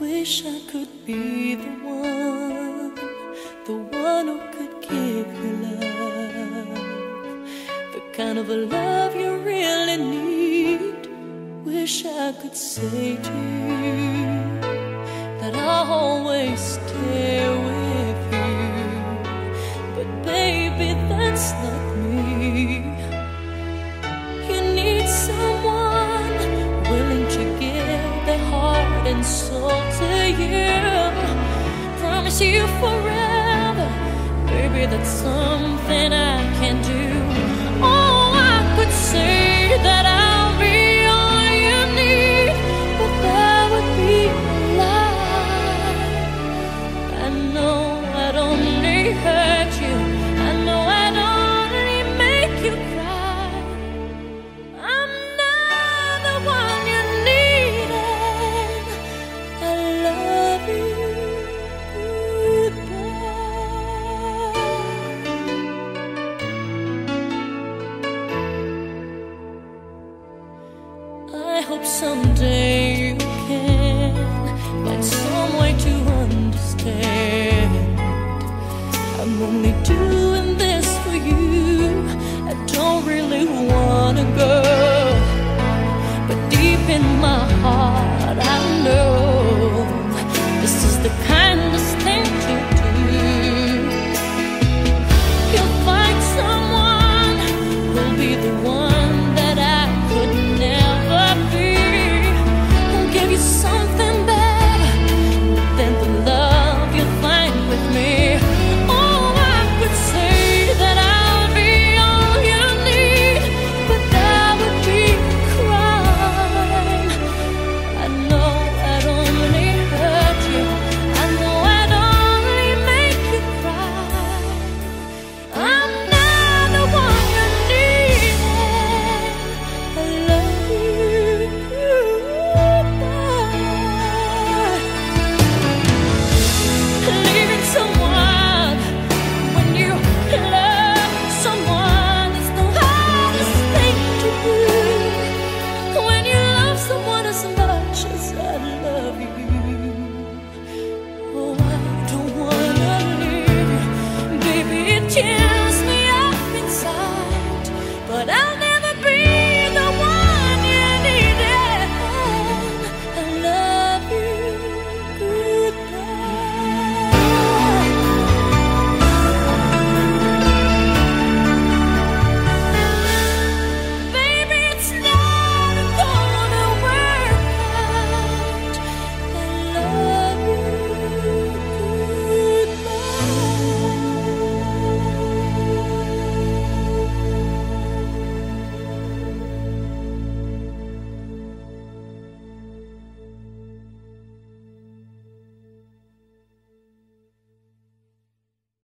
Wish I could be the one, the one who could give you love, the kind of a love you really need. Wish I could say to you that I'll always stay. to you. Promise you forever, baby, that's something I can do. someday you can find some way to understand. I'm only doing this for you. I don't really wanna go. choose.